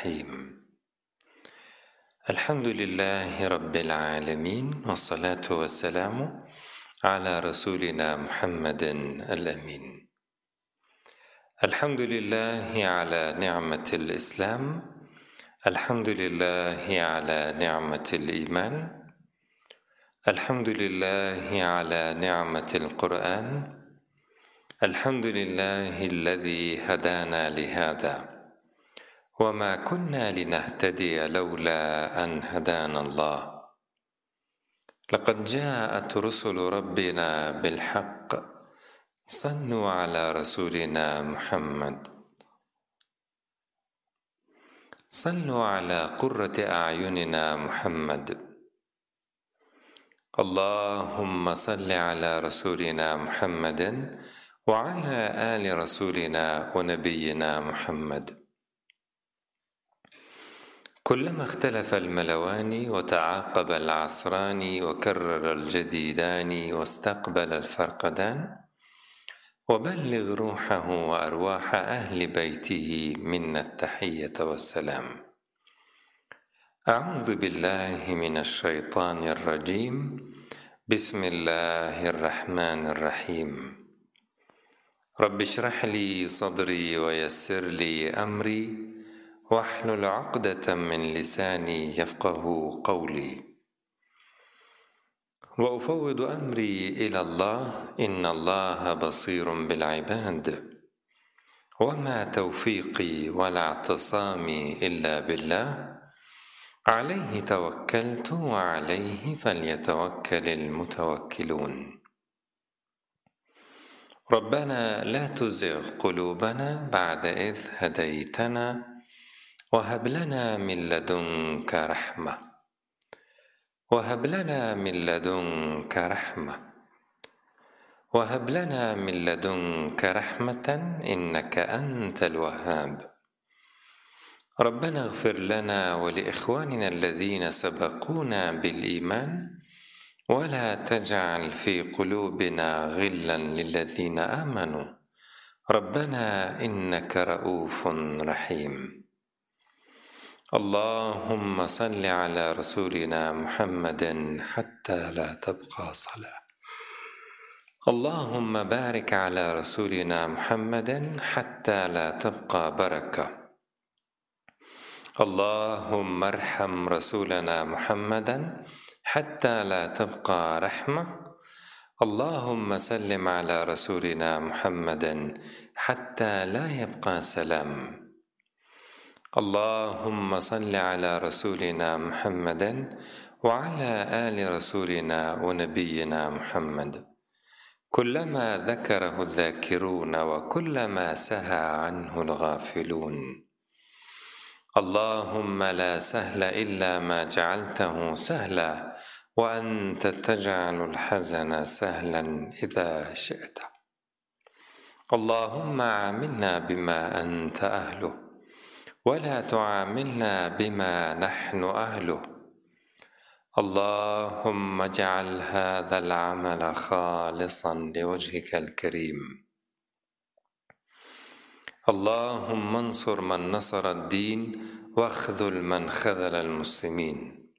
الرحيم. الحمد لله رب العالمين والصلاة والسلام على رسولنا محمد الأمين. الحمد لله على نعمة الإسلام الحمد لله على نعمة الإيمان الحمد لله على نعمة القرآن الحمد لله الذي هدانا لهذا. وما كنا لنهتدي لولا أن هدانا الله. لقد جاءت رسل ربنا بالحق. صلوا على رسولنا محمد. صلوا على قرة أعيننا محمد. اللهم صل على رسولنا محمد وعلى آل رسولنا ونبينا محمد. كلما اختلف الملوان وتعاقب العصران وكرر الجديدان واستقبل الفرقدان وبلغ روحه وأرواح أهل بيته منا التحية والسلام. أعوذ بالله من الشيطان الرجيم. بسم الله الرحمن الرحيم. رب اشرح لي صدري ويسر لي أمري. واحلل عقدة من لساني يفقه قولي. وأفوض أمري إلى الله إن الله بصير بالعباد. وما توفيقي ولا اعتصامي إلا بالله. عليه توكلت وعليه فليتوكل المتوكلون. ربنا لا تزغ قلوبنا بعد إذ هديتنا. وهب لنا من لدنك رحمة. وهب لنا من لدنك رحمة. وهب لنا من لدنك رحمة إنك أنت الوهاب. ربنا اغفر لنا ولإخواننا الذين سبقونا بالإيمان ولا تجعل في قلوبنا غلا للذين آمنوا. ربنا إنك رؤوف رحيم. اللهم صل على رسولنا محمد حتى لا تبقى صلاة. اللهم بارك على رسولنا محمد حتى لا تبقى بركة. اللهم ارحم رسولنا محمدا حتى لا تبقى رحمة. اللهم سلم على رسولنا محمد حتى لا يبقى سلام. اللهم صل على رسولنا محمد وعلى آل رسولنا ونبينا محمد. كلما ذكره الذاكرون وكلما سهى عنه الغافلون. اللهم لا سهل إلا ما جعلته سهلا وأنت تجعل الحزن سهلا إذا شئت. اللهم عاملنا بما أنت أهله. ولا تعاملنا بما نحن أهله. اللهم اجعل هذا العمل خالصا لوجهك الكريم. اللهم انصر من نصر الدين واخذل من خذل المسلمين.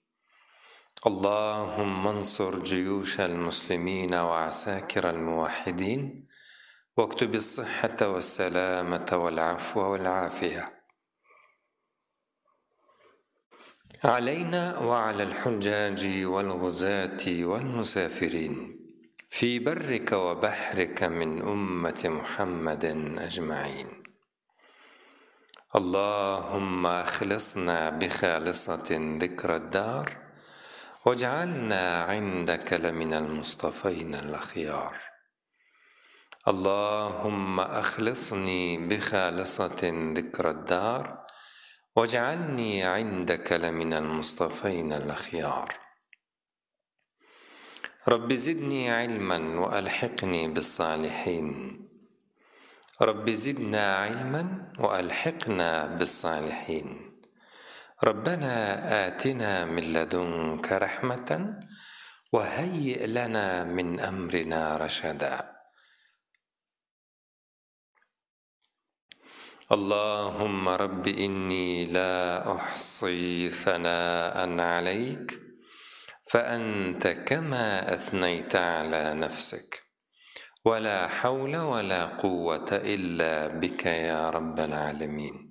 اللهم انصر جيوش المسلمين وعساكر الموحدين واكتب الصحة والسلامة والعفو والعافية. علينا وعلى الحجاج والغزاة والمسافرين. في برك وبحرك من أمة محمد أجمعين. اللهم أخلصنا بخالصة ذكر الدار واجعلنا عندك لمن المصطفين الأخيار. اللهم أخلصني بخالصة ذكر الدار واجعلني عندك لمن المصطفين الأخيار. رب زدني علما وألحقني بالصالحين. رب زدنا علما وألحقنا بالصالحين. ربنا آتنا من لدنك رحمة وهيئ لنا من أمرنا رشدا. اللهم رب إني لا أحصي ثناء عليك فأنت كما أثنيت على نفسك. ولا حول ولا قوة إلا بك يا رب العالمين.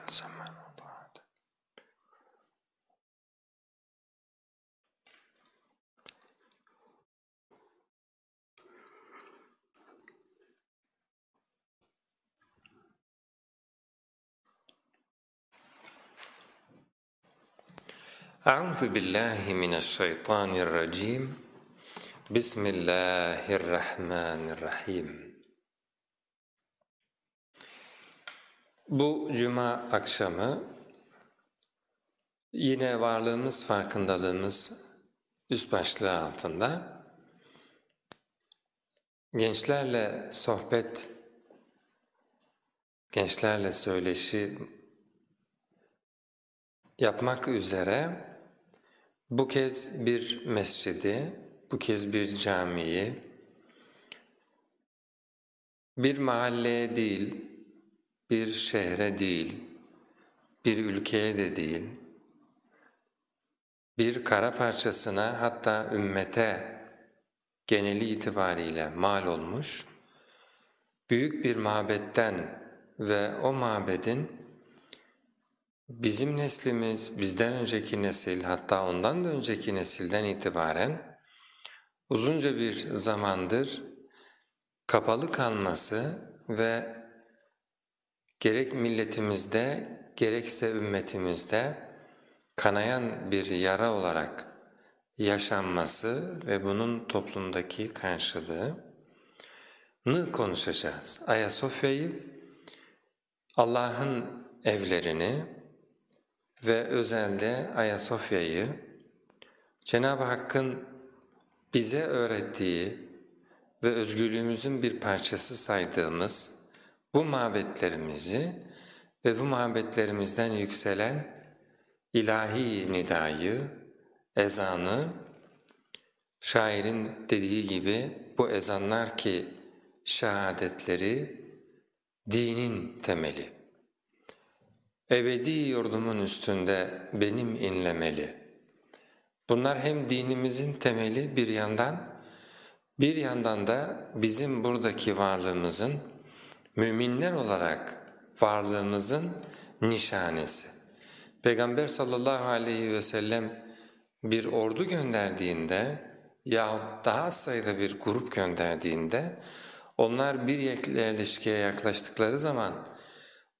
أعوذ بالله من الشيطان الرجيم بسم الله الرحمن الرحيم Bu cuma akşamı yine varlığımız farkındalığımız üst başlığı altında gençlerle sohbet, gençlerle söyleşi yapmak üzere bu kez bir mescidi, bu kez bir camiyi, bir mahalleye değil, bir şehre değil, bir ülkeye de değil, bir kara parçasına hatta ümmete geneli itibariyle mal olmuş, büyük bir mabetten ve o mabedin bizim neslimiz, bizden önceki nesil hatta ondan da önceki nesilden itibaren uzunca bir zamandır kapalı kalması ve gerek milletimizde gerekse ümmetimizde kanayan bir yara olarak yaşanması ve bunun toplumdaki karşılığını konuşacağız. Ayasofya'yı, Allah'ın evlerini, ve özelde Ayasofya'yı Cenab-ı Hakk'ın bize öğrettiği ve özgürlüğümüzün bir parçası saydığımız bu mabetlerimizi ve bu mabetlerimizden yükselen ilahi nidayı, ezanı, şairin dediği gibi bu ezanlar ki şehadetleri dinin temeli ebedi yurdumun üstünde benim inlemeli. Bunlar hem dinimizin temeli bir yandan, bir yandan da bizim buradaki varlığımızın, müminler olarak varlığımızın nişanesi. Peygamber sallallahu aleyhi ve sellem bir ordu gönderdiğinde yahut daha sayıda bir grup gönderdiğinde onlar bir yerleşkeye yaklaştıkları zaman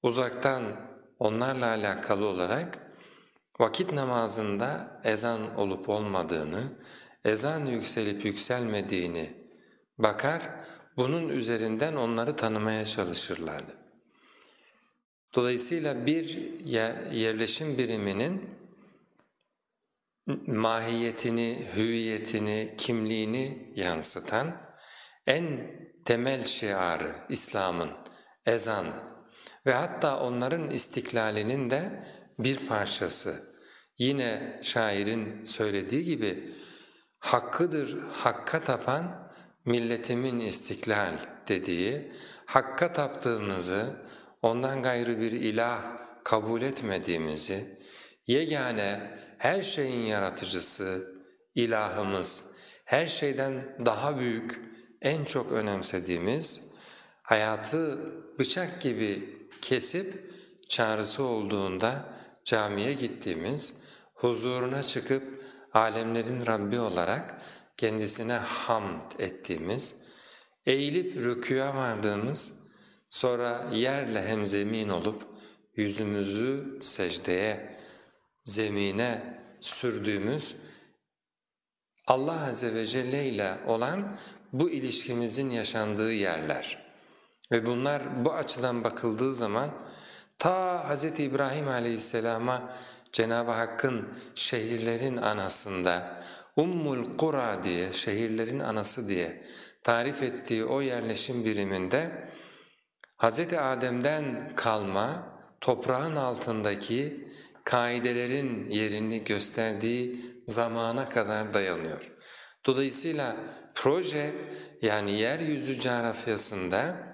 uzaktan onlarla alakalı olarak vakit namazında ezan olup olmadığını, ezan yükselip yükselmediğini bakar, bunun üzerinden onları tanımaya çalışırlardı. Dolayısıyla bir yerleşim biriminin mahiyetini, hüviyetini, kimliğini yansıtan en temel şiarı İslam'ın ezan ve hatta onların istiklalinin de bir parçası. Yine şairin söylediği gibi hakkıdır hakka tapan milletimin istiklal dediği, hakka taptığımızı, ondan gayrı bir ilah kabul etmediğimizi, yegane her şeyin yaratıcısı, ilahımız, her şeyden daha büyük, en çok önemsediğimiz, hayatı bıçak gibi kesip çağrısı olduğunda camiye gittiğimiz, huzuruna çıkıp alemlerin Rabbi olarak kendisine hamd ettiğimiz, eğilip rükûya vardığımız, sonra yerle hemzemin olup yüzümüzü secdeye, zemine sürdüğümüz Allah Azze ve Celle ile olan bu ilişkimizin yaşandığı yerler. Ve bunlar bu açıdan bakıldığı zaman ta Hz. İbrahim aleyhisselama Cenab-ı Hakk'ın şehirlerin anasında Ummul Kura diye, şehirlerin anası diye tarif ettiği o yerleşim biriminde Hz. Adem'den kalma toprağın altındaki kaidelerin yerini gösterdiği zamana kadar dayanıyor. Dolayısıyla proje yani yeryüzü coğrafyasında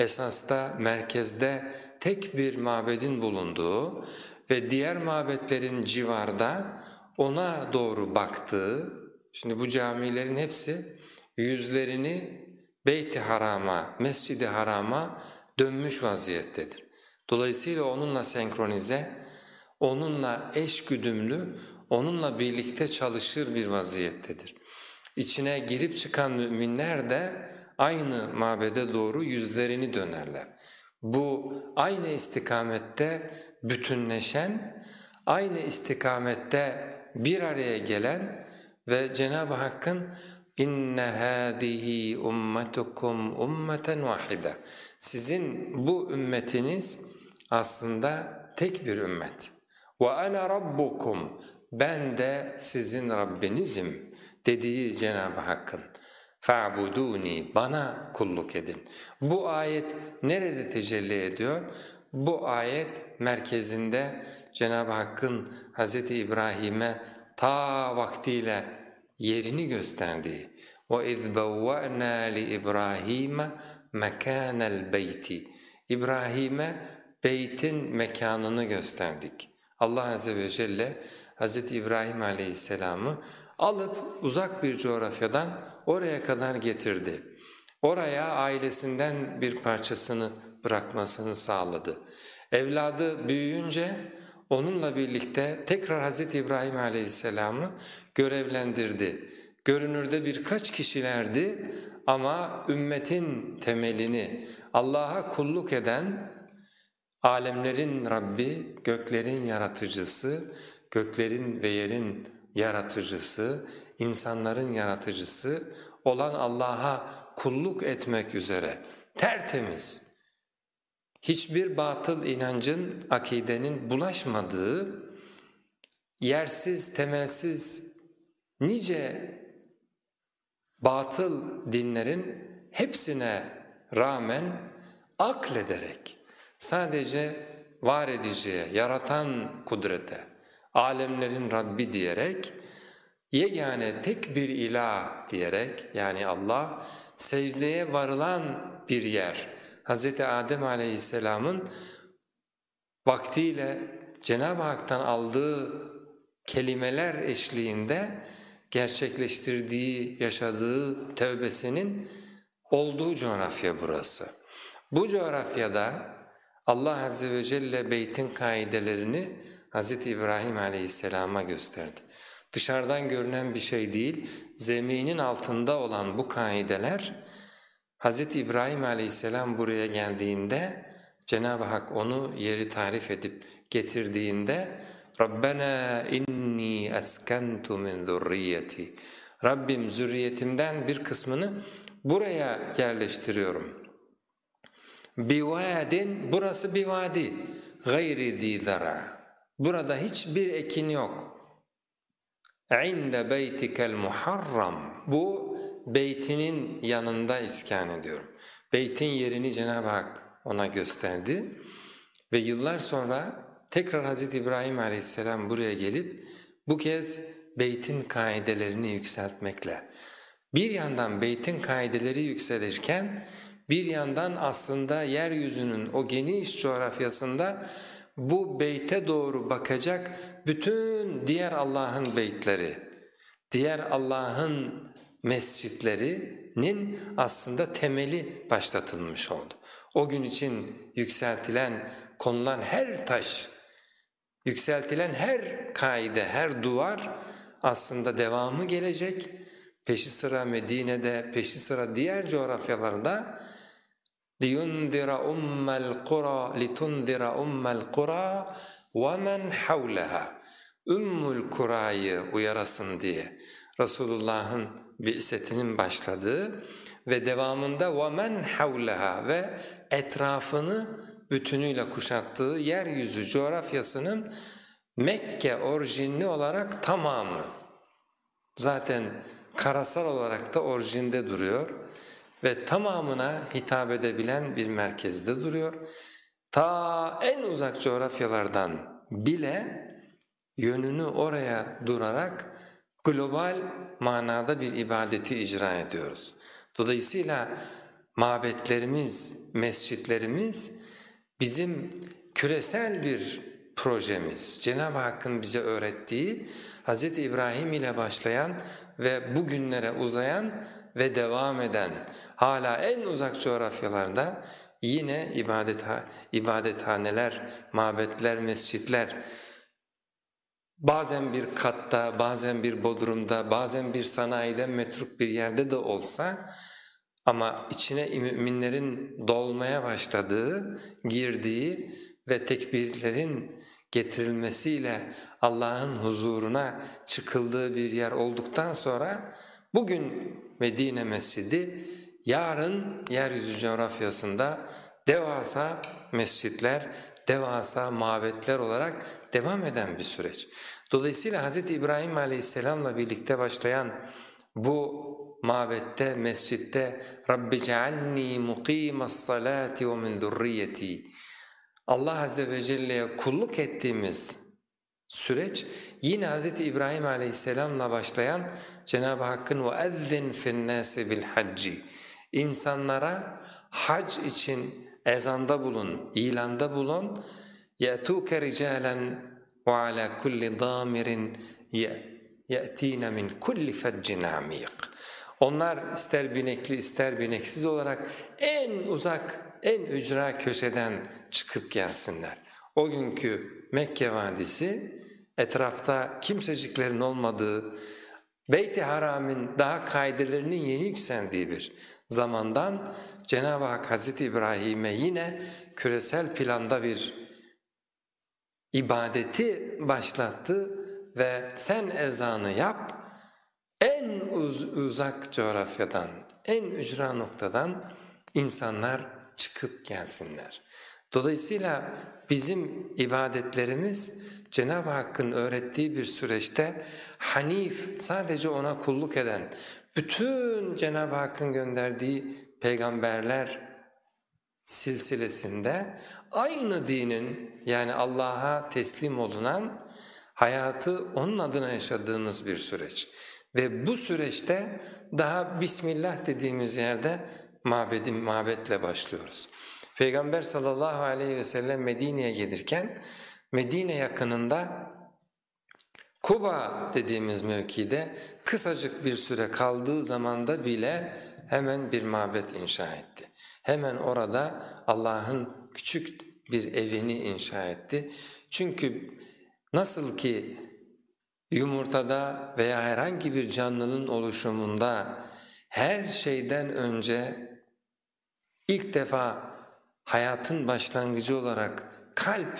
esasta merkezde tek bir mabedin bulunduğu ve diğer mabetlerin civarda ona doğru baktığı, şimdi bu camilerin hepsi yüzlerini Beyt-i Haram'a, Mescid-i Haram'a dönmüş vaziyettedir. Dolayısıyla onunla senkronize, onunla eş güdümlü, onunla birlikte çalışır bir vaziyettedir. İçine girip çıkan müminler de aynı mabede doğru yüzlerini dönerler. Bu aynı istikamette bütünleşen, aynı istikamette bir araya gelen ve Cenab-ı Hakk'ın inne hâzihi ummetukum ummeten vahide. Sizin bu ümmetiniz aslında tek bir ümmet. Ve ana rabbukum. Ben de sizin Rabbinizim dediği Cenab-ı Hakk'ın. فَعْبُدُونِ Bana kulluk edin. Bu ayet nerede tecelli ediyor? Bu ayet merkezinde Cenab-ı Hakk'ın Hz. İbrahim'e ta vaktiyle yerini gösterdiği وَاِذْ بَوَّأْنَا لِإِبْرَاهِيمَ مَكَانَ الْبَيْتِ İbrahim'e beytin mekanını gösterdik. Allah Azze ve Celle Hz. İbrahim Aleyhisselam'ı alıp uzak bir coğrafyadan oraya kadar getirdi. Oraya ailesinden bir parçasını bırakmasını sağladı. Evladı büyüyünce onunla birlikte tekrar Hz. İbrahim Aleyhisselam'ı görevlendirdi. Görünürde birkaç kişilerdi ama ümmetin temelini Allah'a kulluk eden alemlerin Rabbi, göklerin yaratıcısı, göklerin ve yerin yaratıcısı, insanların yaratıcısı olan Allah'a kulluk etmek üzere tertemiz, hiçbir batıl inancın, akidenin bulaşmadığı, yersiz, temelsiz, nice batıl dinlerin hepsine rağmen aklederek, sadece var ediciye, yaratan kudrete, alemlerin Rabbi diyerek, yegane tek bir ilah diyerek yani Allah secdeye varılan bir yer. Hz. Adem aleyhisselamın vaktiyle Cenab-ı Hak'tan aldığı kelimeler eşliğinde gerçekleştirdiği, yaşadığı tevbesinin olduğu coğrafya burası. Bu coğrafyada Allah Azze ve Celle beytin kaidelerini Hz. İbrahim aleyhisselama gösterdi. Dışarıdan görünen bir şey değil, zeminin altında olan bu kaideler Hz. İbrahim aleyhisselam buraya geldiğinde Cenab-ı Hak onu yeri tarif edip getirdiğinde Rabbena inni eskentu min zurriyeti Rabbim zürriyetimden bir kısmını buraya yerleştiriyorum. Bivadin burası bir vadi gayri zara. Burada hiçbir ekin yok. İnde beytikel muharram. Bu beytinin yanında iskan ediyorum. Beytin yerini Cenab-ı Hak ona gösterdi ve yıllar sonra tekrar Hz. İbrahim aleyhisselam buraya gelip bu kez beytin kaidelerini yükseltmekle bir yandan beytin kaideleri yükselirken bir yandan aslında yeryüzünün o geniş coğrafyasında bu beyte doğru bakacak bütün diğer Allah'ın beytleri, diğer Allah'ın mescitlerinin aslında temeli başlatılmış oldu. O gün için yükseltilen, konulan her taş, yükseltilen her kaide, her duvar aslında devamı gelecek. Peşi sıra Medine'de, peşi sıra diğer coğrafyalarda لِيُنْذِرَ أُمَّ الْقُرَى لِتُنْذِرَ أُمَّ الْقُرَى وَمَنْ حَوْلَهَا Ümmül Kura'yı uyarasın diye Resulullah'ın bi'setinin başladığı ve devamında وَمَنْ حَوْلَهَا ve etrafını bütünüyle kuşattığı yeryüzü coğrafyasının Mekke orijinli olarak tamamı. Zaten karasal olarak da orijinde duruyor ve tamamına hitap edebilen bir merkezde duruyor. Ta en uzak coğrafyalardan bile yönünü oraya durarak global manada bir ibadeti icra ediyoruz. Dolayısıyla mabetlerimiz, mescitlerimiz bizim küresel bir projemiz. Cenab-ı Hakk'ın bize öğrettiği Hz. İbrahim ile başlayan ve bugünlere uzayan ve devam eden hala en uzak coğrafyalarda yine ibadet ibadethaneler, mabetler, mescitler bazen bir katta, bazen bir bodrumda, bazen bir sanayide metruk bir yerde de olsa ama içine müminlerin dolmaya başladığı, girdiği ve tekbirlerin getirilmesiyle Allah'ın huzuruna çıkıldığı bir yer olduktan sonra bugün Medine Mescidi yarın yeryüzü coğrafyasında devasa mescitler, devasa mabetler olarak devam eden bir süreç. Dolayısıyla Hz. İbrahim Aleyhisselam'la birlikte başlayan bu mabette, mescitte Rabbi cealni muqimas salati ve min zurriyeti Allah Azze ve Celle'ye kulluk ettiğimiz süreç yine Hz. İbrahim Aleyhisselam'la başlayan Cenab-ı Hakk'ın وَاَذِّنْ فِي النَّاسِ بِالْحَجِّ İnsanlara hac için ezanda bulun, ilanda bulun يَأْتُوكَ رِجَالًا وَعَلَى كُلِّ ضَامِرٍ يَأْتِينَ مِنْ كُلِّ فَجِّنْ عَمِيقٍ Onlar ister binekli ister bineksiz olarak en uzak, en ücra köşeden çıkıp gelsinler. O günkü Mekke Vadisi etrafta kimseciklerin olmadığı, Beyt-i Haram'ın daha kaidelerinin yeni yükseldiği bir zamandan Cenab-ı Hak Hazreti İbrahim'e yine küresel planda bir ibadeti başlattı ve sen ezanı yap, en uz uzak coğrafyadan, en ücra noktadan insanlar çıkıp gelsinler. Dolayısıyla bizim ibadetlerimiz Cenab-ı Hakk'ın öğrettiği bir süreçte hanif, sadece ona kulluk eden, bütün Cenab-ı Hakk'ın gönderdiği peygamberler silsilesinde aynı dinin yani Allah'a teslim olunan hayatı onun adına yaşadığımız bir süreç. Ve bu süreçte daha Bismillah dediğimiz yerde mabedim, mabetle başlıyoruz. Peygamber sallallahu aleyhi ve sellem Medine'ye gelirken Medine yakınında Kuba dediğimiz mevkide kısacık bir süre kaldığı zamanda bile hemen bir mabet inşa etti. Hemen orada Allah'ın küçük bir evini inşa etti. Çünkü nasıl ki yumurtada veya herhangi bir canlının oluşumunda her şeyden önce ilk defa hayatın başlangıcı olarak kalp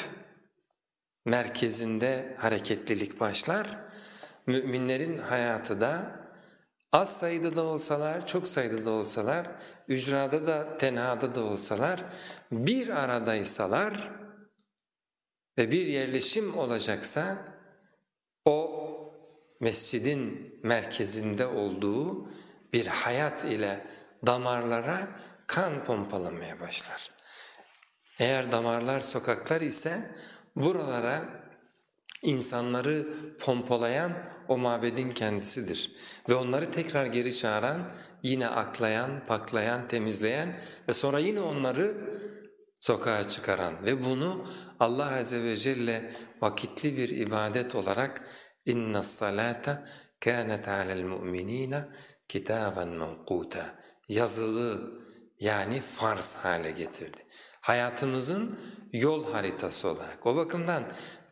merkezinde hareketlilik başlar. Müminlerin hayatı da az sayıda da olsalar, çok sayıda da olsalar, ücrada da tenhada da olsalar, bir aradaysalar ve bir yerleşim olacaksa o mescidin merkezinde olduğu bir hayat ile damarlara kan pompalamaya başlar. Eğer damarlar sokaklar ise buralara insanları pompalayan o mabedin kendisidir. Ve onları tekrar geri çağıran, yine aklayan, paklayan, temizleyen ve sonra yine onları sokağa çıkaran ve bunu Allah Azze ve Celle vakitli bir ibadet olarak اِنَّ الصَّلَاةَ كَانَتْ عَلَى الْمُؤْمِنِينَ kitaben mevkuta yazılı yani farz hale getirdi. Hayatımızın yol haritası olarak. O bakımdan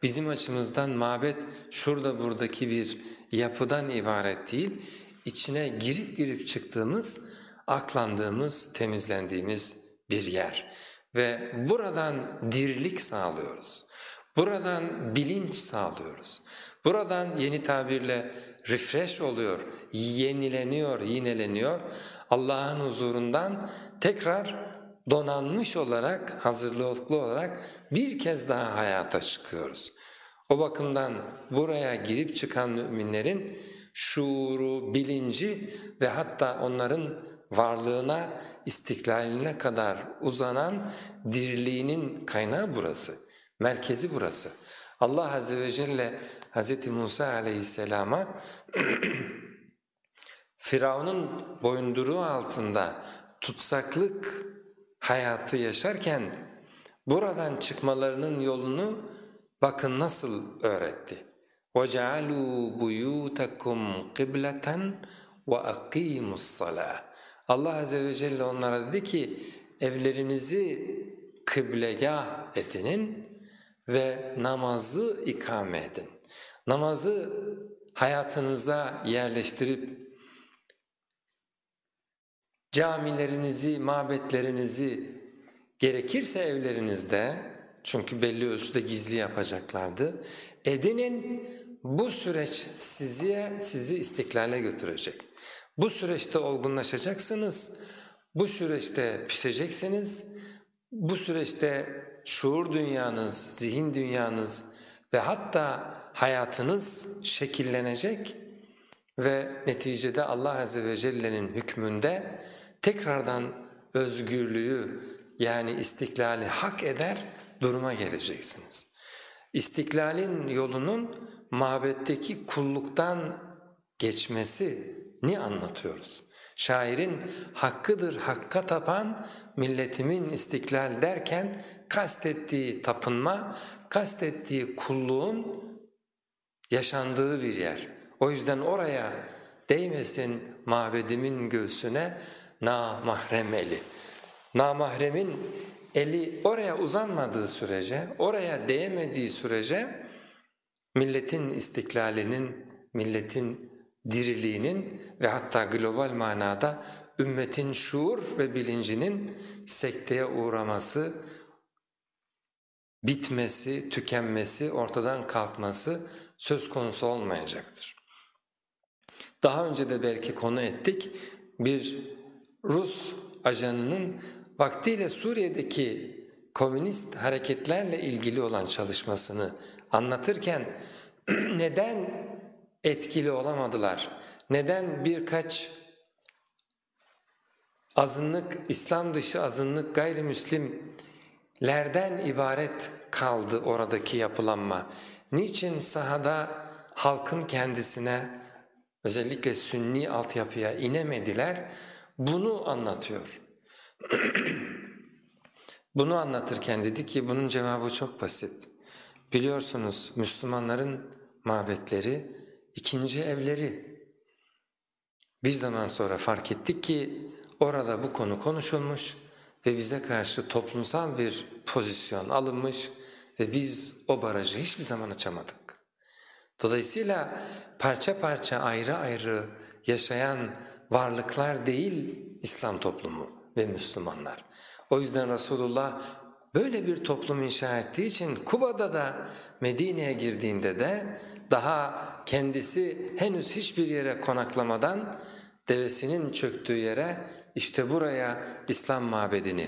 bizim açımızdan mabet şurada buradaki bir yapıdan ibaret değil, içine girip girip çıktığımız, aklandığımız, temizlendiğimiz bir yer. Ve buradan dirilik sağlıyoruz. Buradan bilinç sağlıyoruz. Buradan yeni tabirle refresh oluyor, yenileniyor, yineleniyor. Allah'ın huzurundan tekrar donanmış olarak, hazırlıklı olarak bir kez daha hayata çıkıyoruz. O bakımdan buraya girip çıkan müminlerin şuuru, bilinci ve hatta onların varlığına, istiklaline kadar uzanan diriliğinin kaynağı burası, merkezi burası. Allah Azze ve Celle Hz. Musa aleyhisselama Firavun'un boyunduruğu altında tutsaklık hayatı yaşarken buradan çıkmalarının yolunu bakın nasıl öğretti. وَجَعَلُوا بُيُوتَكُمْ قِبْلَةً وَاَقِيمُوا الصَّلَاةِ Allah Azze ve Celle onlara dedi ki evlerinizi kıblegah edinin ve namazı ikame edin. Namazı hayatınıza yerleştirip camilerinizi, mabetlerinizi gerekirse evlerinizde çünkü belli ölçüde gizli yapacaklardı. Edinin bu süreç sizi, sizi istiklale götürecek. Bu süreçte olgunlaşacaksınız, bu süreçte pişeceksiniz, bu süreçte şuur dünyanız, zihin dünyanız ve hatta hayatınız şekillenecek ve neticede Allah Azze ve Celle'nin hükmünde tekrardan özgürlüğü yani istiklali hak eder duruma geleceksiniz. İstiklalin yolunun mabetteki kulluktan geçmesini anlatıyoruz. Şairin hakkıdır hakka tapan milletimin istiklal derken kastettiği tapınma, kastettiği kulluğun yaşandığı bir yer. O yüzden oraya değmesin mabedimin göğsüne namahrem eli. Namahremin eli oraya uzanmadığı sürece, oraya değmediği sürece milletin istiklalinin, milletin diriliğinin ve hatta global manada ümmetin şuur ve bilincinin sekteye uğraması, bitmesi, tükenmesi, ortadan kalkması söz konusu olmayacaktır. Daha önce de belki konu ettik, bir Rus ajanının vaktiyle Suriye'deki komünist hareketlerle ilgili olan çalışmasını anlatırken neden etkili olamadılar, neden birkaç azınlık, İslam dışı azınlık gayrimüslimlerden ibaret kaldı oradaki yapılanma. Niçin sahada halkın kendisine özellikle sünni altyapıya inemediler? Bunu anlatıyor. Bunu anlatırken dedi ki bunun cevabı çok basit. Biliyorsunuz Müslümanların mabetleri ikinci evleri. Bir zaman sonra fark ettik ki orada bu konu konuşulmuş ve bize karşı toplumsal bir pozisyon alınmış ve biz o barajı hiçbir zaman açamadık. Dolayısıyla parça parça ayrı ayrı yaşayan varlıklar değil İslam toplumu ve Müslümanlar. O yüzden Resulullah böyle bir toplum inşa ettiği için Kuba'da da Medine'ye girdiğinde de daha kendisi henüz hiçbir yere konaklamadan devesinin çöktüğü yere işte buraya İslam mabedini,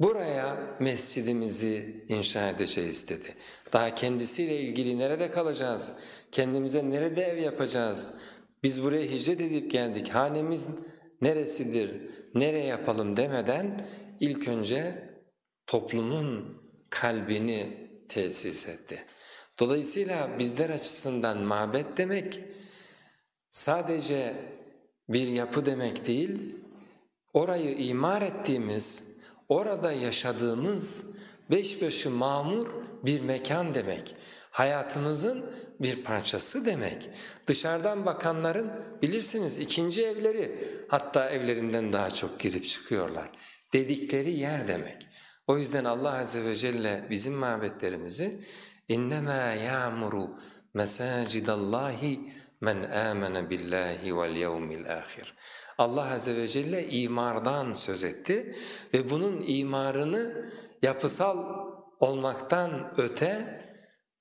buraya mescidimizi inşa edeceğiz dedi. Daha kendisiyle ilgili nerede kalacağız, kendimize nerede ev yapacağız, biz buraya hicret edip geldik, hanemiz neresidir, nereye yapalım demeden ilk önce toplumun kalbini tesis etti. Dolayısıyla bizler açısından mabet demek sadece bir yapı demek değil, orayı imar ettiğimiz, orada yaşadığımız beş başı mamur bir mekan demek. Hayatımızın bir parçası demek. Dışarıdan bakanların bilirsiniz ikinci evleri hatta evlerinden daha çok girip çıkıyorlar dedikleri yer demek. O yüzden Allah Azze ve Celle bizim mabetlerimizi اِنَّمَا يَعْمُرُ مَسَاجِدَ اللّٰهِ مَنْ آمَنَ بِاللّٰهِ وَالْيَوْمِ الْآخِرِ Allah Azze ve Celle imardan söz etti ve bunun imarını yapısal olmaktan öte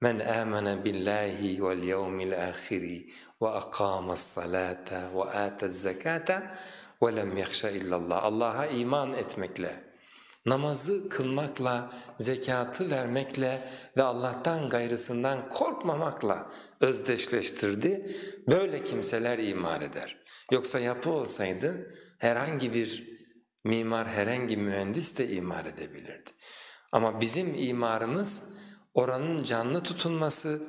men amene billahi vel yevmil ahiri ve aqamas salata ve ataz zakata ve lem yakhsha illallah. Allah'a iman etmekle namazı kılmakla, zekatı vermekle ve Allah'tan gayrısından korkmamakla özdeşleştirdi. Böyle kimseler imar eder. Yoksa yapı olsaydı herhangi bir mimar, herhangi mühendis de imar edebilirdi. Ama bizim imarımız oranın canlı tutulması,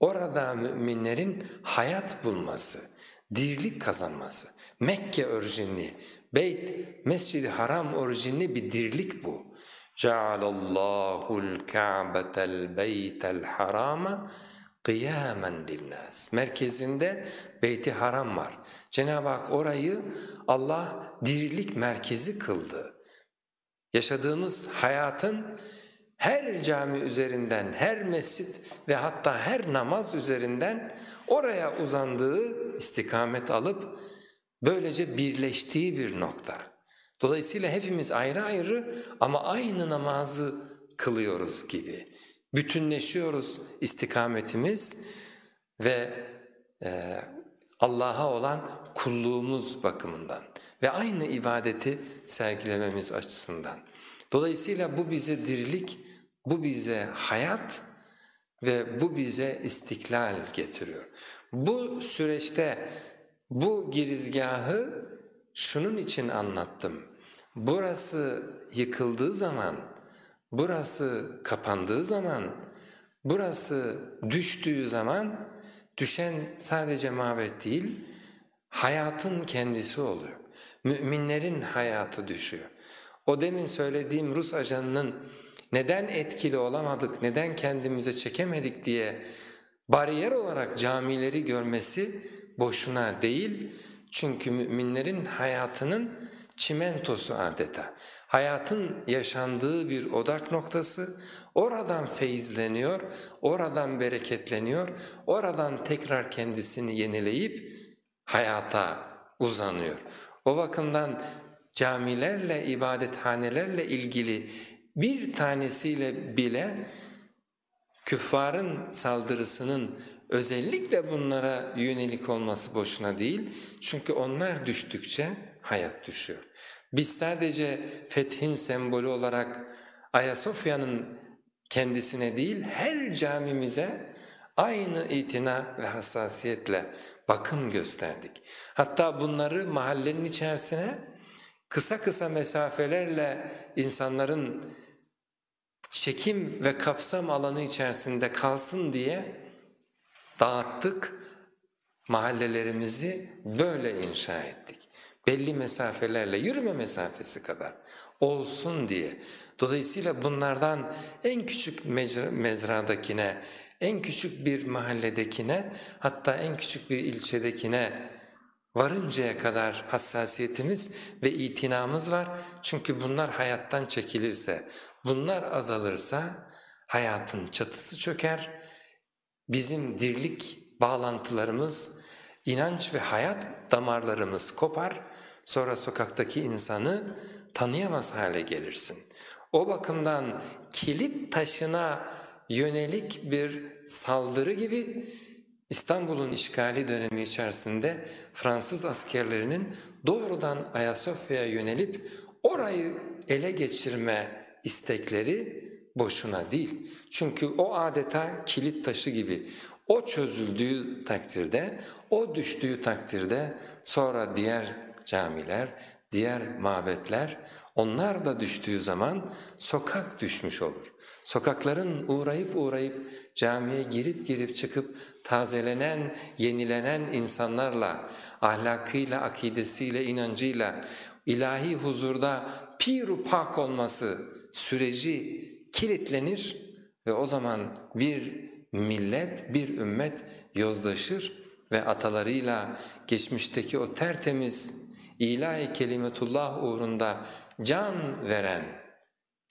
orada müminlerin hayat bulması, dirlik kazanması. Mekke orijinli, Beyt, Mescid-i Haram orijinli bir dirlik bu. جَعَلَ اللّٰهُ الْكَعْبَةَ الْبَيْتَ الْحَرَامَ kıyamen linnas. Merkezinde Beyti Haram var. Cenab-ı Hak orayı Allah dirilik merkezi kıldı. Yaşadığımız hayatın her cami üzerinden, her mescit ve hatta her namaz üzerinden oraya uzandığı istikamet alıp böylece birleştiği bir nokta. Dolayısıyla hepimiz ayrı ayrı ama aynı namazı kılıyoruz gibi. Bütünleşiyoruz istikametimiz ve e, Allah'a olan kulluğumuz bakımından ve aynı ibadeti sergilememiz açısından. Dolayısıyla bu bize dirilik, bu bize hayat ve bu bize istiklal getiriyor. Bu süreçte bu girizgahı şunun için anlattım. Burası yıkıldığı zaman, burası kapandığı zaman, burası düştüğü zaman düşen sadece mabet değil, hayatın kendisi oluyor. Müminlerin hayatı düşüyor. O demin söylediğim Rus ajanının neden etkili olamadık, neden kendimize çekemedik diye bariyer olarak camileri görmesi boşuna değil. Çünkü müminlerin hayatının çimentosu adeta. Hayatın yaşandığı bir odak noktası, oradan feyizleniyor, oradan bereketleniyor, oradan tekrar kendisini yenileyip hayata uzanıyor. O bakımdan camilerle, ibadethanelerle ilgili bir tanesiyle bile küffarın saldırısının özellikle bunlara yönelik olması boşuna değil. Çünkü onlar düştükçe hayat düşüyor. Biz sadece fethin sembolü olarak Ayasofya'nın kendisine değil her camimize aynı itina ve hassasiyetle bakım gösterdik. Hatta bunları mahallenin içerisine kısa kısa mesafelerle insanların çekim ve kapsam alanı içerisinde kalsın diye dağıttık, mahallelerimizi böyle inşa ettik. Belli mesafelerle, yürüme mesafesi kadar olsun diye. Dolayısıyla bunlardan en küçük mezradakine, en küçük bir mahalledekine, hatta en küçük bir ilçedekine varıncaya kadar hassasiyetimiz ve itinamız var. Çünkü bunlar hayattan çekilirse, bunlar azalırsa hayatın çatısı çöker, bizim dirlik bağlantılarımız, inanç ve hayat damarlarımız kopar, sonra sokaktaki insanı tanıyamaz hale gelirsin. O bakımdan kilit taşına yönelik bir saldırı gibi İstanbul'un işgali dönemi içerisinde Fransız askerlerinin doğrudan Ayasofya'ya yönelip orayı ele geçirme istekleri boşuna değil. Çünkü o adeta kilit taşı gibi. O çözüldüğü takdirde, o düştüğü takdirde sonra diğer camiler, diğer mabetler onlar da düştüğü zaman sokak düşmüş olur. Sokakların uğrayıp uğrayıp camiye girip girip çıkıp tazelenen, yenilenen insanlarla, ahlakıyla, akidesiyle, inancıyla ilahi huzurda piru pak olması süreci kilitlenir ve o zaman bir millet, bir ümmet yozlaşır ve atalarıyla geçmişteki o tertemiz ilahi kelimetullah uğrunda can veren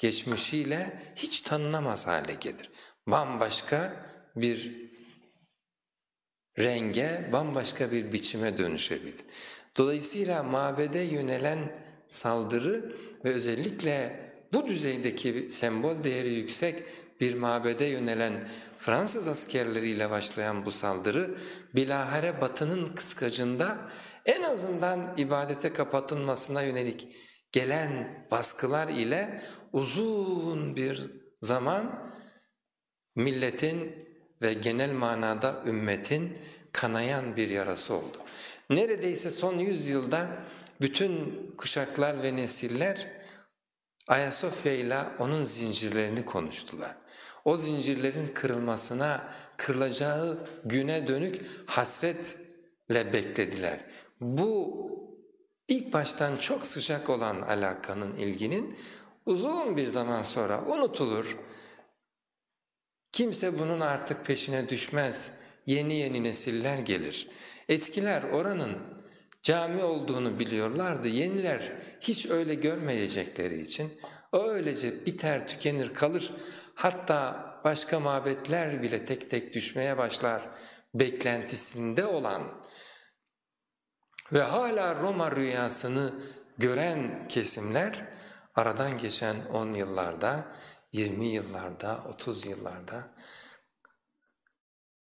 geçmişiyle hiç tanınamaz hale gelir. Bambaşka bir renge, bambaşka bir biçime dönüşebilir. Dolayısıyla mabede yönelen saldırı ve özellikle bu düzeydeki sembol değeri yüksek bir mabede yönelen Fransız askerleriyle başlayan bu saldırı bilahare batının kıskacında en azından ibadete kapatılmasına yönelik gelen baskılar ile uzun bir zaman milletin ve genel manada ümmetin kanayan bir yarası oldu. Neredeyse son yüzyılda bütün kuşaklar ve nesiller Ayasofya ile onun zincirlerini konuştular. O zincirlerin kırılmasına, kırılacağı güne dönük hasretle beklediler. Bu ilk baştan çok sıcak olan alakanın, ilginin uzun bir zaman sonra unutulur. Kimse bunun artık peşine düşmez. Yeni yeni nesiller gelir. Eskiler oranın cami olduğunu biliyorlardı. Yeniler hiç öyle görmeyecekleri için o öylece biter tükenir kalır. Hatta başka mabetler bile tek tek düşmeye başlar beklentisinde olan ve hala Roma rüyasını gören kesimler aradan geçen 10 yıllarda, 20 yıllarda, 30 yıllarda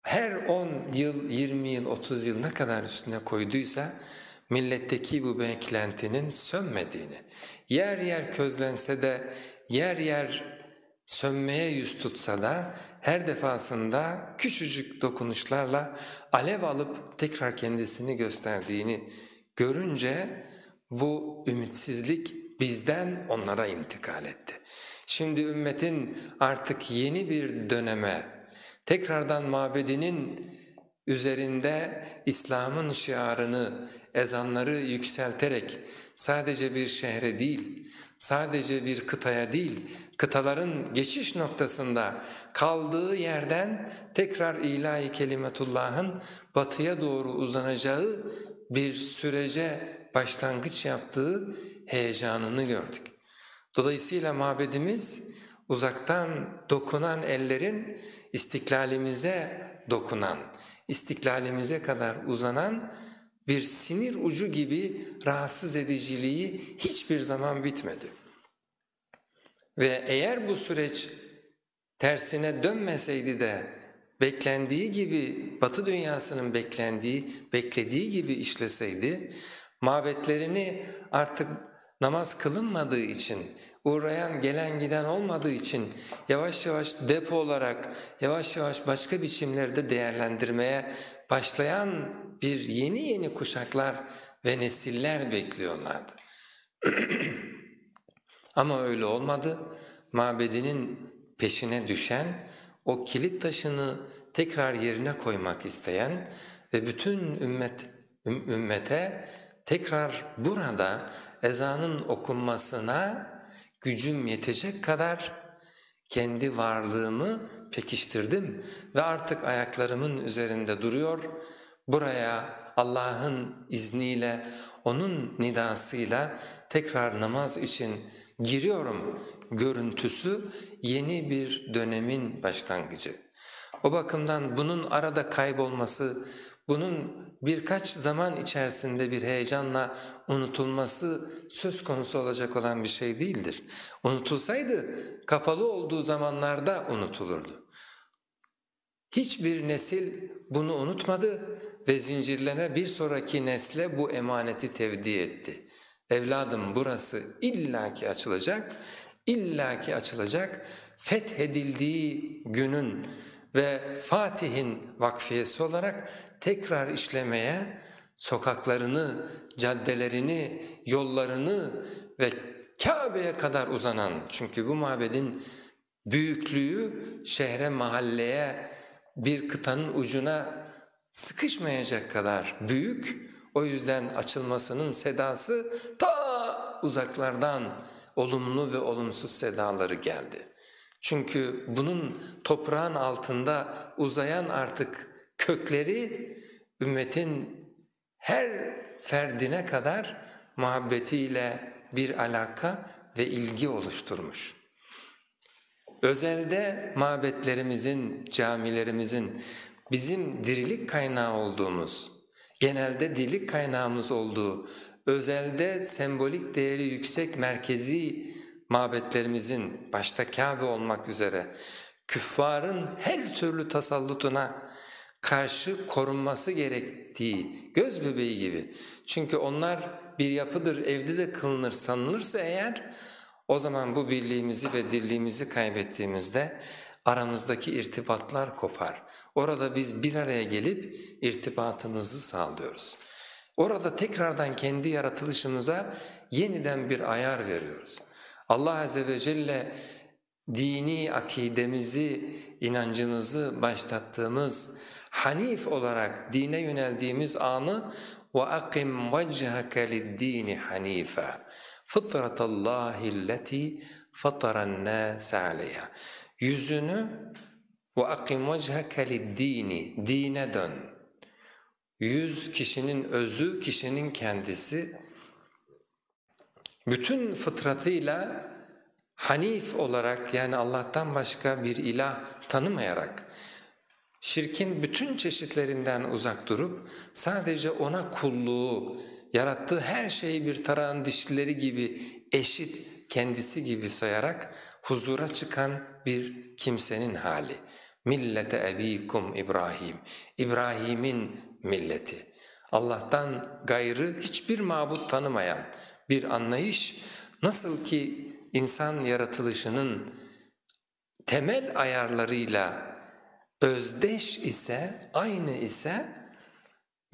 her 10 yıl, 20 yıl, 30 yıl ne kadar üstüne koyduysa milletteki bu beklentinin sönmediğini, yer yer közlense de yer yer sönmeye yüz tutsa da her defasında küçücük dokunuşlarla alev alıp tekrar kendisini gösterdiğini görünce bu ümitsizlik bizden onlara intikal etti. Şimdi ümmetin artık yeni bir döneme, tekrardan mabedinin üzerinde İslam'ın şiarını, ezanları yükselterek sadece bir şehre değil, sadece bir kıtaya değil, kıtaların geçiş noktasında kaldığı yerden tekrar ilahi kelimetullah'ın batıya doğru uzanacağı bir sürece başlangıç yaptığı heyecanını gördük. Dolayısıyla mabedimiz uzaktan dokunan ellerin istiklalimize dokunan, istiklalimize kadar uzanan bir sinir ucu gibi rahatsız ediciliği hiçbir zaman bitmedi. Ve eğer bu süreç tersine dönmeseydi de beklendiği gibi Batı dünyasının beklendiği, beklediği gibi işleseydi mabetlerini artık namaz kılınmadığı için, uğrayan gelen giden olmadığı için yavaş yavaş depo olarak, yavaş yavaş başka biçimlerde değerlendirmeye başlayan bir yeni yeni kuşaklar ve nesiller bekliyorlardı. Ama öyle olmadı. Mabedinin peşine düşen, o kilit taşını tekrar yerine koymak isteyen ve bütün ümmet ümmete tekrar burada ezanın okunmasına gücüm yetecek kadar kendi varlığımı pekiştirdim ve artık ayaklarımın üzerinde duruyor. Buraya Allah'ın izniyle, O'nun nidasıyla tekrar namaz için giriyorum görüntüsü yeni bir dönemin başlangıcı. O bakımdan bunun arada kaybolması, bunun birkaç zaman içerisinde bir heyecanla unutulması söz konusu olacak olan bir şey değildir. Unutulsaydı kapalı olduğu zamanlarda unutulurdu. Hiçbir nesil bunu unutmadı ve zincirleme bir sonraki nesle bu emaneti tevdi etti. Evladım burası illaki açılacak, illaki açılacak, fethedildiği günün ve Fatih'in vakfiyesi olarak tekrar işlemeye sokaklarını, caddelerini, yollarını ve Kabe'ye kadar uzanan çünkü bu mabedin büyüklüğü şehre, mahalleye, bir kıtanın ucuna sıkışmayacak kadar büyük, o yüzden açılmasının sedası ta uzaklardan olumlu ve olumsuz sedaları geldi. Çünkü bunun toprağın altında uzayan artık kökleri ümmetin her ferdine kadar muhabbetiyle bir alaka ve ilgi oluşturmuş. Özelde mabetlerimizin, camilerimizin bizim dirilik kaynağı olduğumuz, genelde dirilik kaynağımız olduğu, özelde sembolik değeri yüksek merkezi mabetlerimizin başta Kabe olmak üzere küffarın her türlü tasallutuna karşı korunması gerektiği göz bebeği gibi. Çünkü onlar bir yapıdır evde de kılınır sanılırsa eğer o zaman bu birliğimizi ve dirliğimizi kaybettiğimizde aramızdaki irtibatlar kopar. Orada biz bir araya gelip irtibatımızı sağlıyoruz. Orada tekrardan kendi yaratılışımıza yeniden bir ayar veriyoruz. Allah Azze ve Celle dini akidemizi, inancımızı başlattığımız, hanif olarak dine yöneldiğimiz anı وَاَقِمْ وَجْهَكَ لِلدِّينِ حَن۪يفًا فِطْرَةَ اللّٰهِ الَّتِي فَطَرَ النَّاسَ عَلَيْهَا Yüzünü وَاَقِمْ وَجْهَكَ لِلدِّينِ Dine dön. Yüz kişinin özü, kişinin kendisi. Bütün fıtratıyla Hanif olarak yani Allah'tan başka bir ilah tanımayarak şirkin bütün çeşitlerinden uzak durup sadece ona kulluğu, yarattığı her şeyi bir tarağın dişlileri gibi eşit kendisi gibi sayarak huzura çıkan bir kimsenin hali. Millete ebikum İbrahim, İbrahim'in milleti. Allah'tan gayrı hiçbir mabut tanımayan bir anlayış nasıl ki insan yaratılışının temel ayarlarıyla özdeş ise, aynı ise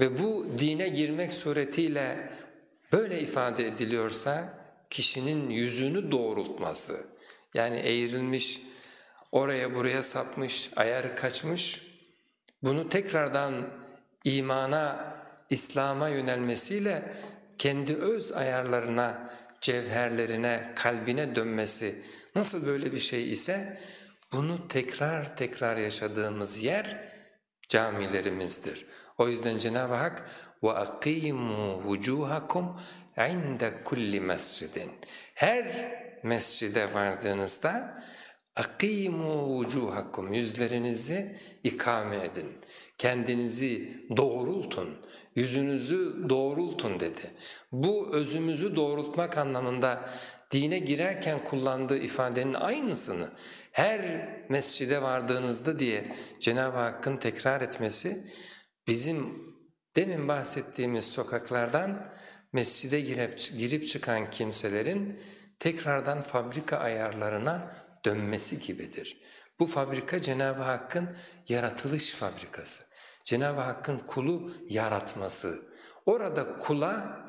ve bu dine girmek suretiyle böyle ifade ediliyorsa kişinin yüzünü doğrultması yani eğrilmiş, oraya buraya sapmış, ayarı kaçmış bunu tekrardan imana, İslam'a yönelmesiyle kendi öz ayarlarına cevherlerine, kalbine dönmesi nasıl böyle bir şey ise bunu tekrar tekrar yaşadığımız yer camilerimizdir. O yüzden Cenab-ı Hak وَاَقِيمُوا وُجُوهَكُمْ عِنْدَ كُلِّ مَسْجِدٍ Her mescide vardığınızda اَقِيمُوا وُجُوهَكُمْ Yüzlerinizi ikame edin, kendinizi doğrultun, yüzünüzü doğrultun dedi. Bu özümüzü doğrultmak anlamında dine girerken kullandığı ifadenin aynısını her mescide vardığınızda diye Cenab-ı Hakk'ın tekrar etmesi bizim demin bahsettiğimiz sokaklardan mescide girip, girip çıkan kimselerin tekrardan fabrika ayarlarına dönmesi gibidir. Bu fabrika Cenab-ı Hakk'ın yaratılış fabrikası. Cenab-ı Hakk'ın kulu yaratması. Orada kula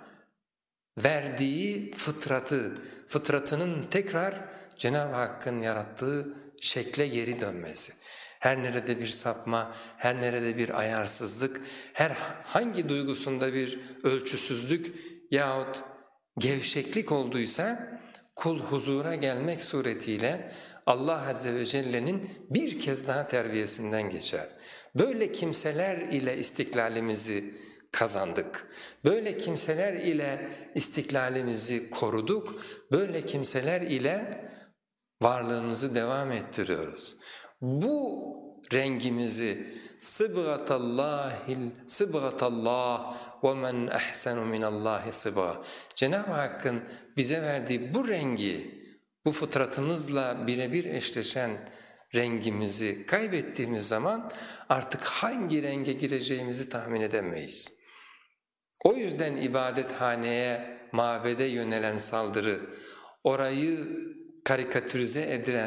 verdiği fıtratı, fıtratının tekrar Cenab-ı Hakk'ın yarattığı şekle geri dönmesi. Her nerede bir sapma, her nerede bir ayarsızlık, her hangi duygusunda bir ölçüsüzlük yahut gevşeklik olduysa kul huzura gelmek suretiyle Allah Azze ve Celle'nin bir kez daha terbiyesinden geçer. Böyle kimseler ile istiklalimizi kazandık. Böyle kimseler ile istiklalimizi koruduk. Böyle kimseler ile varlığımızı devam ettiriyoruz. Bu rengimizi sıbgatallahil sıbgatallah ve men ahsenu minallahi sıbga. Cenab-ı Hakk'ın bize verdiği bu rengi bu fıtratımızla birebir eşleşen rengimizi kaybettiğimiz zaman artık hangi renge gireceğimizi tahmin edemeyiz. O yüzden ibadethaneye, mabede yönelen saldırı, orayı karikatürize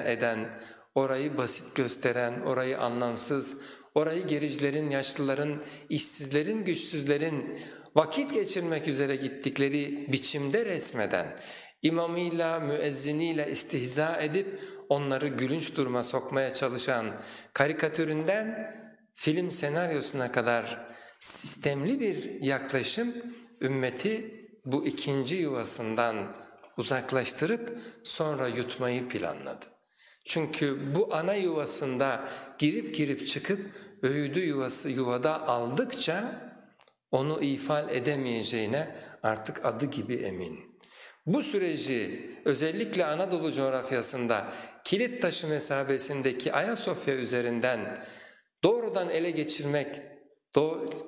eden, orayı basit gösteren, orayı anlamsız, orayı gericilerin, yaşlıların, işsizlerin, güçsüzlerin vakit geçirmek üzere gittikleri biçimde resmeden, imamıyla, müezziniyle istihza edip onları gülünç duruma sokmaya çalışan karikatüründen film senaryosuna kadar sistemli bir yaklaşım ümmeti bu ikinci yuvasından uzaklaştırıp sonra yutmayı planladı. Çünkü bu ana yuvasında girip girip çıkıp öğüdü yuvası yuvada aldıkça onu ifal edemeyeceğine artık adı gibi emin. Bu süreci özellikle Anadolu coğrafyasında kilit taşı mesabesindeki Ayasofya üzerinden doğrudan ele geçirmek,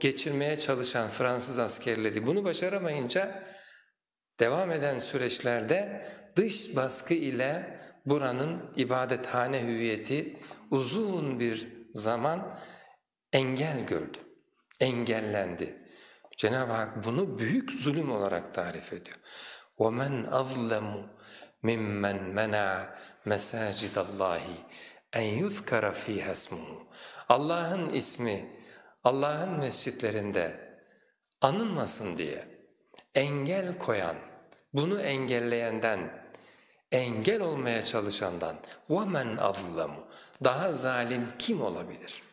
geçirmeye çalışan Fransız askerleri bunu başaramayınca devam eden süreçlerde dış baskı ile buranın ibadethane hüviyeti uzun bir zaman engel gördü, engellendi. Cenab-ı Hak bunu büyük zulüm olarak tarif ediyor. وَمَنْ أَظْلَمُ مِمَّنْ مَنَعَ مَسَاجِدَ اللّٰهِ اَنْ يُذْكَرَ ف۪يهَ اسْمُهُ Allah'ın ismi Allah'ın mescitlerinde anılmasın diye engel koyan, bunu engelleyenden, engel olmaya çalışandan وَمَنْ أَظْلَمُ Daha zalim kim olabilir?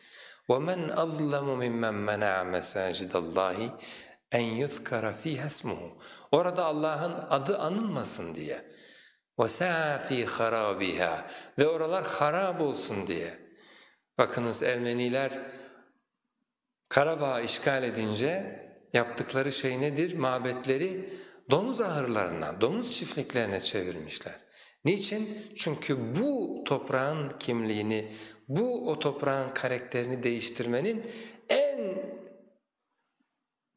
وَمَنْ أَظْلَمُ مِمَّنْ مَنَعَ مَسَاجِدَ اللّٰهِ en yuzkara fiha ismuhu. Orada Allah'ın adı anılmasın diye. وَسَعَى ف۪ي خَرَابِهَا Ve oralar harap olsun diye. Bakınız Ermeniler Karabağ işgal edince yaptıkları şey nedir? Mabetleri domuz ahırlarına, domuz çiftliklerine çevirmişler. Niçin? Çünkü bu toprağın kimliğini, bu o toprağın karakterini değiştirmenin en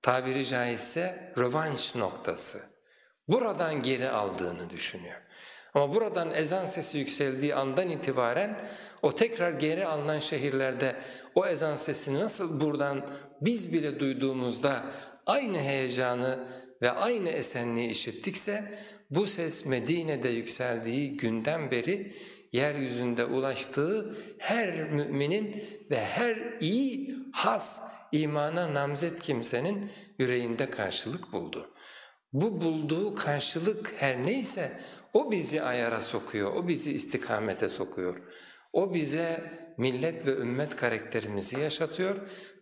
tabiri caizse rövanş noktası. Buradan geri aldığını düşünüyor. Ama buradan ezan sesi yükseldiği andan itibaren o tekrar geri alınan şehirlerde o ezan sesini nasıl buradan biz bile duyduğumuzda aynı heyecanı ve aynı esenliği işittikse bu ses Medine'de yükseldiği günden beri yeryüzünde ulaştığı her müminin ve her iyi has imana namzet kimsenin yüreğinde karşılık buldu. Bu bulduğu karşılık her neyse o bizi ayara sokuyor, o bizi istikamete sokuyor. O bize millet ve ümmet karakterimizi yaşatıyor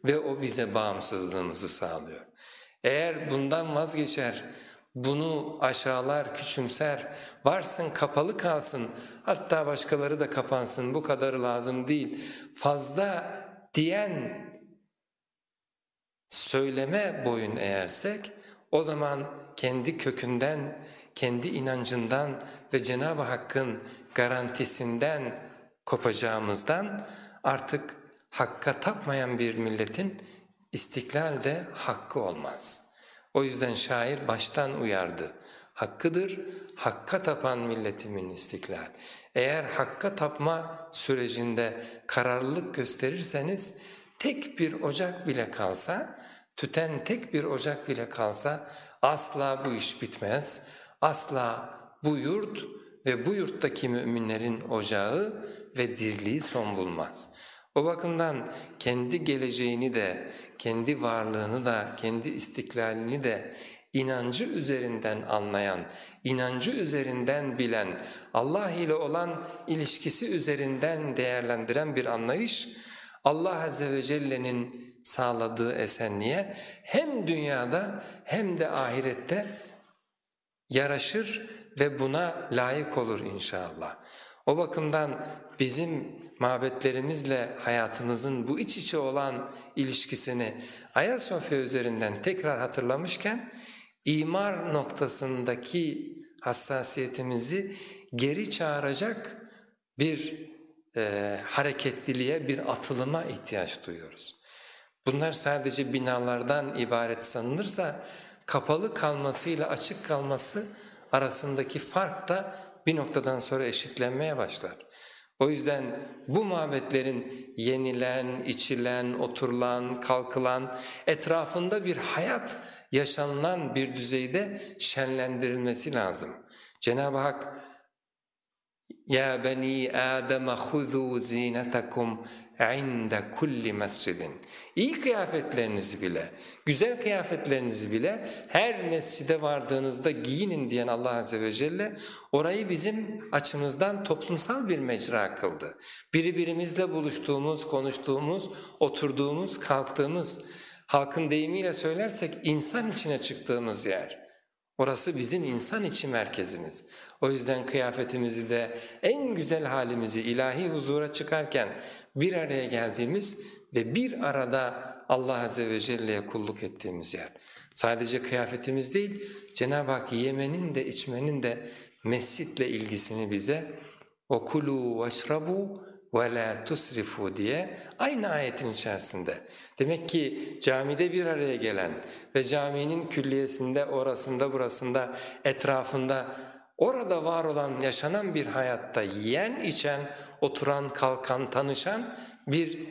ve o bize bağımsızlığımızı sağlıyor. Eğer bundan vazgeçer, bunu aşağılar, küçümser, varsın kapalı kalsın, hatta başkaları da kapansın, bu kadarı lazım değil, fazla diyen söyleme boyun eğersek, o zaman kendi kökünden, kendi inancından ve Cenab-ı Hakk'ın garantisinden kopacağımızdan artık Hakk'a tapmayan bir milletin istiklalde hakkı olmaz. O yüzden şair baştan uyardı. Hakkıdır, Hakk'a tapan milletimin istiklal. Eğer Hakk'a tapma sürecinde kararlılık gösterirseniz tek bir ocak bile kalsa, tüten tek bir ocak bile kalsa asla bu iş bitmez. Asla bu yurt ve bu yurttaki müminlerin ocağı ve dirliği son bulmaz. O bakımdan kendi geleceğini de, kendi varlığını da, kendi istiklalini de inancı üzerinden anlayan, inancı üzerinden bilen, Allah ile olan ilişkisi üzerinden değerlendiren bir anlayış, Allah Azze ve Celle'nin sağladığı esenliğe hem dünyada hem de ahirette yaraşır ve buna layık olur inşallah. O bakımdan bizim mabetlerimizle hayatımızın bu iç içe olan ilişkisini Ayasofya üzerinden tekrar hatırlamışken imar noktasındaki hassasiyetimizi geri çağıracak bir e, hareketliliğe, bir atılıma ihtiyaç duyuyoruz. Bunlar sadece binalardan ibaret sanılırsa kapalı kalmasıyla açık kalması arasındaki fark da bir noktadan sonra eşitlenmeye başlar. O yüzden bu mabetlerin yenilen, içilen, oturulan, kalkılan, etrafında bir hayat yaşanılan bir düzeyde şenlendirilmesi lazım. Cenab-ı Hak ya beni Adem huzu zinetakum inde kulli mescidin. İyi kıyafetlerinizi bile, güzel kıyafetlerinizi bile her mescide vardığınızda giyinin diyen Allah Azze ve Celle orayı bizim açımızdan toplumsal bir mecra kıldı. Birbirimizle buluştuğumuz, konuştuğumuz, oturduğumuz, kalktığımız, halkın deyimiyle söylersek insan içine çıktığımız yer. Orası bizim insan içi merkezimiz. O yüzden kıyafetimizi de en güzel halimizi ilahi huzura çıkarken bir araya geldiğimiz ve bir arada Allah Azze ve Celle'ye kulluk ettiğimiz yer. Sadece kıyafetimiz değil, Cenab-ı Hak yemenin de içmenin de mescitle ilgisini bize وَكُلُوا وَاشْرَبُوا وَلَا تُسْرِفُوا diye aynı ayetin içerisinde. Demek ki camide bir araya gelen ve caminin külliyesinde, orasında, burasında, etrafında orada var olan, yaşanan bir hayatta yiyen, içen, oturan, kalkan, tanışan bir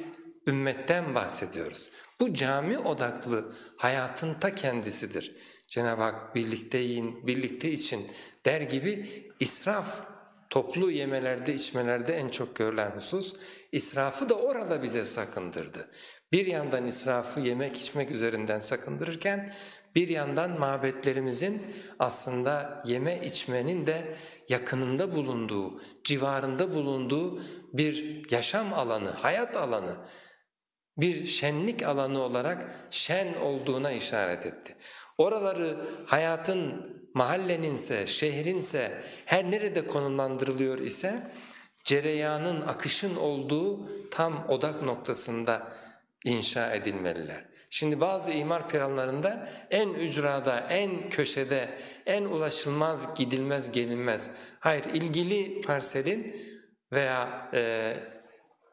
ümmetten bahsediyoruz. Bu cami odaklı hayatın ta kendisidir. Cenab-ı Hak birlikte yiyin, birlikte için der gibi israf toplu yemelerde içmelerde en çok görülen husus israfı da orada bize sakındırdı. Bir yandan israfı yemek içmek üzerinden sakındırırken bir yandan mabetlerimizin aslında yeme içmenin de yakınında bulunduğu, civarında bulunduğu bir yaşam alanı, hayat alanı, bir şenlik alanı olarak şen olduğuna işaret etti. Oraları hayatın mahalleninse, şehrinse her nerede konumlandırılıyor ise cereyanın, akışın olduğu tam odak noktasında inşa edilmeliler. Şimdi bazı imar planlarında en ücrada, en köşede, en ulaşılmaz, gidilmez, gelinmez. Hayır, ilgili parselin veya e,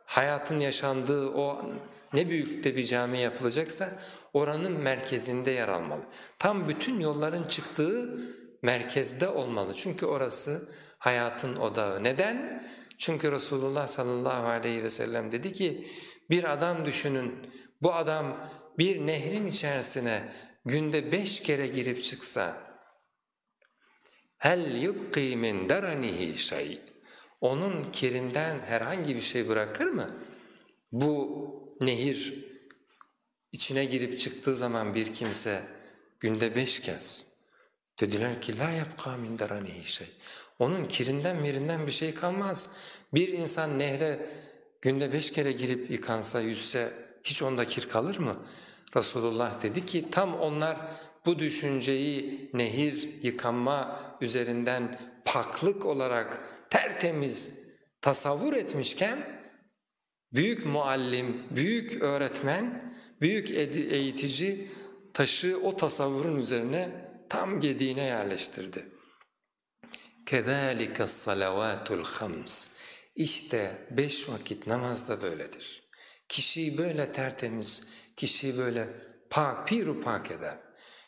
hayatın yaşandığı o ne büyüklükte bir cami yapılacaksa oranın merkezinde yer almalı. Tam bütün yolların çıktığı merkezde olmalı. Çünkü orası hayatın odağı. Neden? Çünkü Resulullah sallallahu aleyhi ve sellem dedi ki bir adam düşünün bu adam bir nehrin içerisine günde beş kere girip çıksa hel yubqi min daranihi şey onun kirinden herhangi bir şey bırakır mı? Bu nehir içine girip çıktığı zaman bir kimse günde beş kez dediler ki la yapka min daranihi şey. Onun kirinden mirinden bir şey kalmaz. Bir insan nehre günde beş kere girip yıkansa yüzse hiç onda kir kalır mı? Resulullah dedi ki tam onlar bu düşünceyi nehir yıkanma üzerinden paklık olarak tertemiz tasavvur etmişken büyük muallim, büyük öğretmen, büyük eğitici taşı o tasavvurun üzerine tam gediğine yerleştirdi. كَذَٰلِكَ الصَّلَوَاتُ الْخَمْسِ İşte beş vakit namaz da böyledir. Kişiyi böyle tertemiz, kişiyi böyle pak, piru pak eder.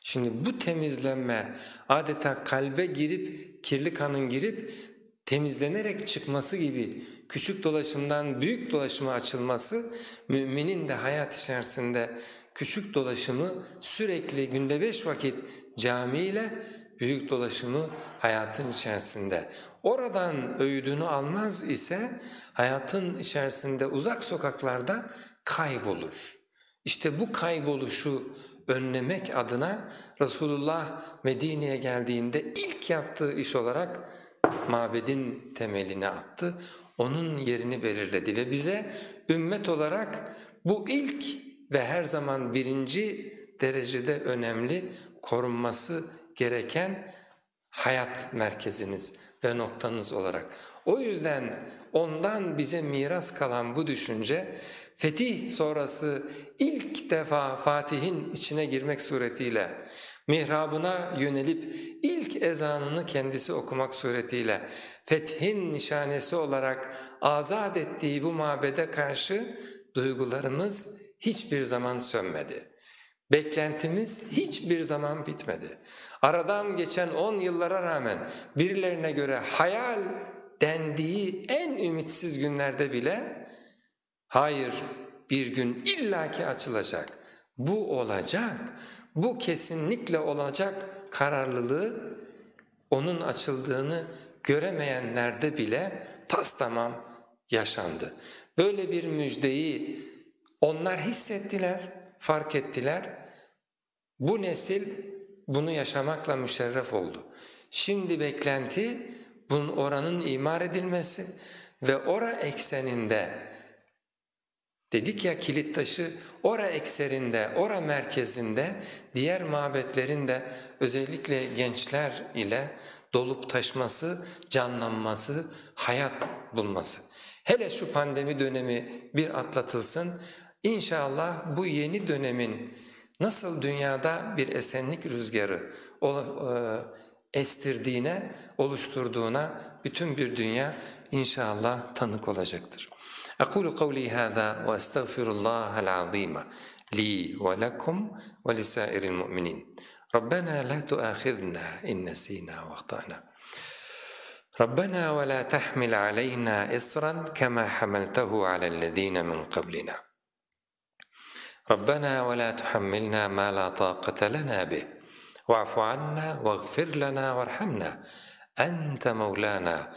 Şimdi bu temizlenme adeta kalbe girip, kirli kanın girip temizlenerek çıkması gibi küçük dolaşımdan büyük dolaşıma açılması müminin de hayat içerisinde küçük dolaşımı sürekli günde beş vakit camiyle büyük dolaşımı hayatın içerisinde. Oradan öğüdünü almaz ise hayatın içerisinde uzak sokaklarda kaybolur. İşte bu kayboluşu önlemek adına Resulullah Medine'ye geldiğinde ilk yaptığı iş olarak mabedin temelini attı. Onun yerini belirledi ve bize ümmet olarak bu ilk ve her zaman birinci derecede önemli korunması gereken hayat merkeziniz ve noktanız olarak. O yüzden ondan bize miras kalan bu düşünce fetih sonrası ilk defa Fatih'in içine girmek suretiyle mihrabına yönelip ilk ezanını kendisi okumak suretiyle fethin nişanesi olarak azat ettiği bu mabede karşı duygularımız hiçbir zaman sönmedi. Beklentimiz hiçbir zaman bitmedi. Aradan geçen on yıllara rağmen birilerine göre hayal dendiği en ümitsiz günlerde bile hayır bir gün illaki açılacak. Bu olacak. Bu kesinlikle olacak kararlılığı onun açıldığını göremeyenlerde bile tas tamam yaşandı. Böyle bir müjdeyi onlar hissettiler, fark ettiler. Bu nesil bunu yaşamakla müşerref oldu. Şimdi beklenti bunun oranın imar edilmesi ve ora ekseninde Dedik ya kilit taşı ora ekserinde, ora merkezinde diğer mabetlerin de özellikle gençler ile dolup taşması, canlanması, hayat bulması. Hele şu pandemi dönemi bir atlatılsın, İnşallah bu yeni dönemin nasıl dünyada bir esenlik rüzgarı e, estirdiğine, oluşturduğuna bütün bir dünya inşallah tanık olacaktır. أقول قولي هذا وأستغفر الله العظيم لي ولكم ولسائر المؤمنين. ربنا لا تؤاخذنا إن نسينا وأخطأنا. ربنا ولا تحمل علينا إصرا كما حملته على الذين من قبلنا. ربنا ولا تحملنا ما لا طاقة لنا به. واعف عنا واغفر لنا وارحمنا. أنت مولانا.